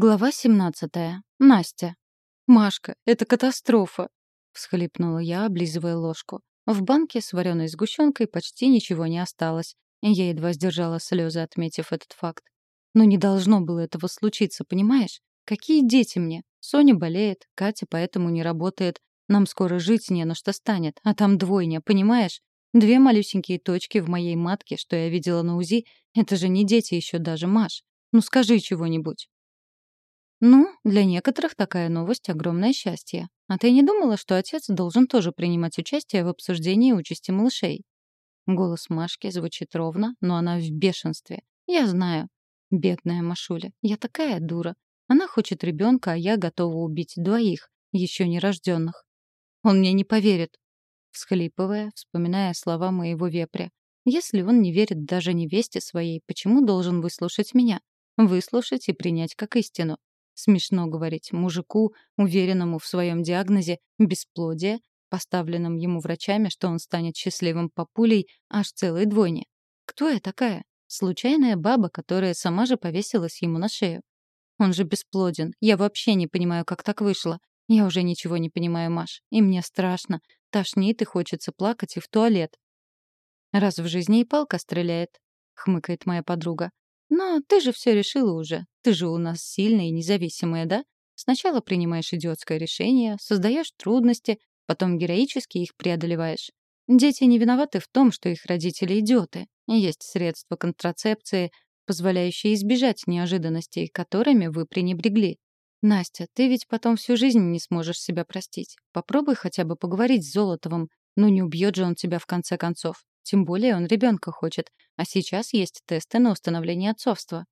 Глава 17. Настя. «Машка, это катастрофа!» — всхлипнула я, облизывая ложку. В банке с вареной сгущенкой почти ничего не осталось. Я едва сдержала слезы, отметив этот факт. Но не должно было этого случиться, понимаешь? Какие дети мне? Соня болеет, Катя поэтому не работает. Нам скоро жить не на что станет, а там двойня, понимаешь? Две малюсенькие точки в моей матке, что я видела на УЗИ, это же не дети еще даже, Маш. Ну скажи чего-нибудь. Ну, для некоторых такая новость — огромное счастье. А ты не думала, что отец должен тоже принимать участие в обсуждении участи малышей? Голос Машки звучит ровно, но она в бешенстве. Я знаю. Бедная Машуля, я такая дура. Она хочет ребенка, а я готова убить двоих, еще нерожденных. Он мне не поверит. Всхлипывая, вспоминая слова моего вепря. Если он не верит даже невесте своей, почему должен выслушать меня? Выслушать и принять как истину. Смешно говорить мужику, уверенному в своем диагнозе бесплодие, поставленном ему врачами, что он станет счастливым папулей аж целой двойне. Кто я такая? Случайная баба, которая сама же повесилась ему на шею. Он же бесплоден. Я вообще не понимаю, как так вышло. Я уже ничего не понимаю, Маш. И мне страшно. Тошнит и хочется плакать и в туалет. Раз в жизни и палка стреляет, хмыкает моя подруга. Но ты же все решила уже. Ты же у нас сильная и независимая, да? Сначала принимаешь идиотское решение, создаешь трудности, потом героически их преодолеваешь. Дети не виноваты в том, что их родители идиоты. Есть средства контрацепции, позволяющие избежать неожиданностей, которыми вы пренебрегли. Настя, ты ведь потом всю жизнь не сможешь себя простить. Попробуй хотя бы поговорить с Золотовым. Ну не убьет же он тебя в конце концов. Тем более он ребенка хочет. А сейчас есть тесты на установление отцовства.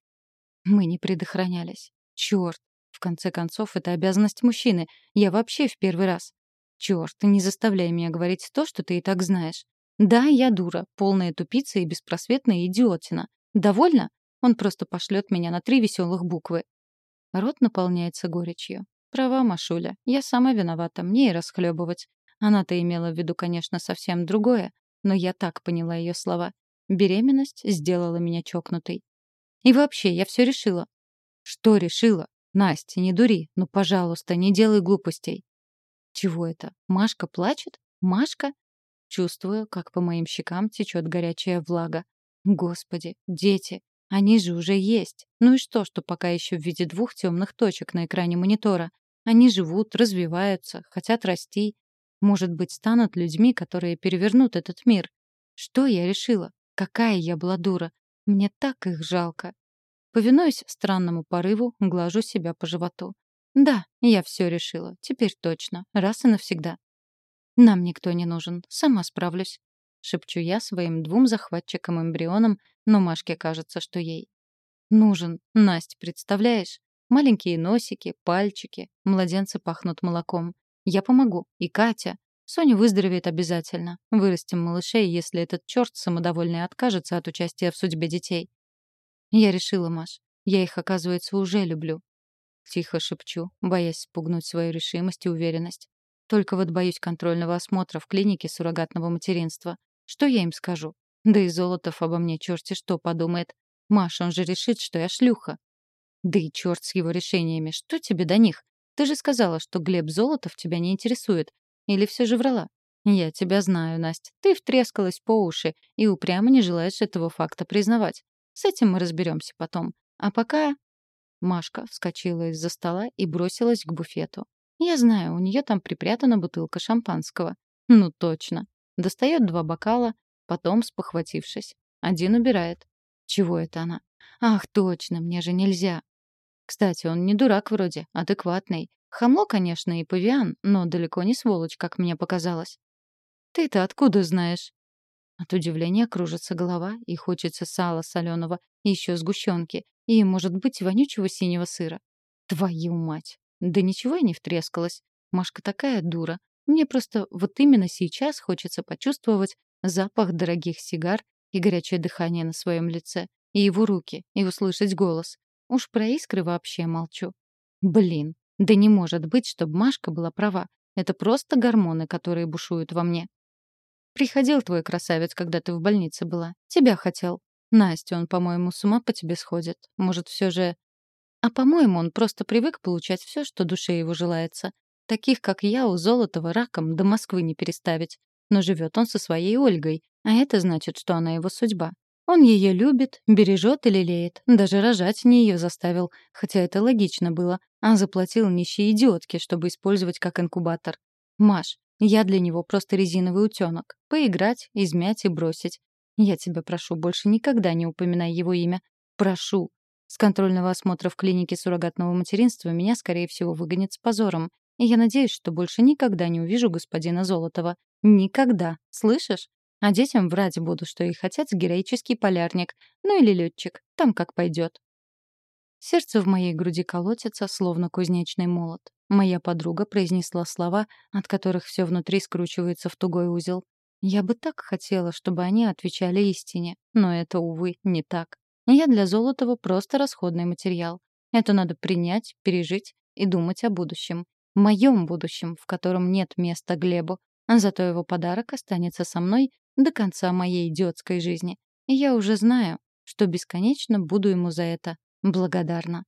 Мы не предохранялись. Черт. В конце концов, это обязанность мужчины. Я вообще в первый раз. Черт, не заставляй меня говорить то, что ты и так знаешь. Да, я дура, полная тупица и беспросветная идиотина. Довольно? Он просто пошлет меня на три веселых буквы. Рот наполняется горечью. Права, Машуля. Я сама виновата, мне и расхлебывать. Она-то имела в виду, конечно, совсем другое но я так поняла ее слова. Беременность сделала меня чокнутой. И вообще, я все решила. Что решила? Настя, не дури. Ну, пожалуйста, не делай глупостей. Чего это? Машка плачет? Машка? Чувствую, как по моим щекам течет горячая влага. Господи, дети, они же уже есть. Ну и что, что пока еще в виде двух темных точек на экране монитора? Они живут, развиваются, хотят расти. Может быть, станут людьми, которые перевернут этот мир. Что я решила? Какая я была дура. Мне так их жалко. Повинуясь странному порыву, глажу себя по животу. Да, я все решила. Теперь точно. Раз и навсегда. Нам никто не нужен. Сама справлюсь. Шепчу я своим двум захватчикам-эмбрионам, но Машке кажется, что ей. Нужен. Насть, представляешь? Маленькие носики, пальчики. Младенцы пахнут молоком. Я помогу. И Катя. Соня выздоровеет обязательно. Вырастим малышей, если этот черт самодовольный откажется от участия в судьбе детей. Я решила, Маш. Я их, оказывается, уже люблю. Тихо шепчу, боясь спугнуть свою решимость и уверенность. Только вот боюсь контрольного осмотра в клинике суррогатного материнства. Что я им скажу? Да и Золотов обо мне черти что подумает. Маш, он же решит, что я шлюха. Да и черт с его решениями. Что тебе до них? Ты же сказала, что Глеб Золотов тебя не интересует. Или все же врала? Я тебя знаю, Настя. Ты втрескалась по уши и упрямо не желаешь этого факта признавать. С этим мы разберемся потом. А пока... Машка вскочила из-за стола и бросилась к буфету. Я знаю, у нее там припрятана бутылка шампанского. Ну точно. Достает два бокала, потом, спохватившись, один убирает. Чего это она? Ах, точно, мне же нельзя. Кстати, он не дурак вроде, адекватный. Хамло, конечно, и павиан, но далеко не сволочь, как мне показалось. «Ты-то откуда знаешь?» От удивления кружится голова, и хочется сала соленого, и еще сгущенки, и, может быть, вонючего синего сыра. Твою мать! Да ничего я не втрескалась. Машка такая дура. Мне просто вот именно сейчас хочется почувствовать запах дорогих сигар и горячее дыхание на своем лице, и его руки, и услышать голос. Уж про искры вообще молчу. Блин, да не может быть, чтобы Машка была права. Это просто гормоны, которые бушуют во мне. Приходил твой красавец, когда ты в больнице была. Тебя хотел. Настя, он, по-моему, с ума по тебе сходит. Может, все же... А по-моему, он просто привык получать все, что душе его желается. Таких, как я, у Золотого раком до Москвы не переставить. Но живет он со своей Ольгой, а это значит, что она его судьба. Он ее любит, бережет и лелеет, даже рожать не ее заставил, хотя это логично было, а заплатил нищей идиотке, чтобы использовать как инкубатор. Маш, я для него просто резиновый утенок. Поиграть, измять и бросить. Я тебя прошу, больше никогда не упоминай его имя. Прошу. С контрольного осмотра в клинике суррогатного материнства меня, скорее всего, выгонят с позором. И я надеюсь, что больше никогда не увижу господина Золотова. Никогда. Слышишь? А детям врать буду, что их отец — героический полярник, ну или летчик, там как пойдет. Сердце в моей груди колотится, словно кузнечный молот. Моя подруга произнесла слова, от которых все внутри скручивается в тугой узел. Я бы так хотела, чтобы они отвечали истине, но это, увы, не так. Я для Золотого просто расходный материал. Это надо принять, пережить и думать о будущем. Моем будущем, в котором нет места Глебу, Зато его подарок останется со мной до конца моей идиотской жизни. Я уже знаю, что бесконечно буду ему за это благодарна.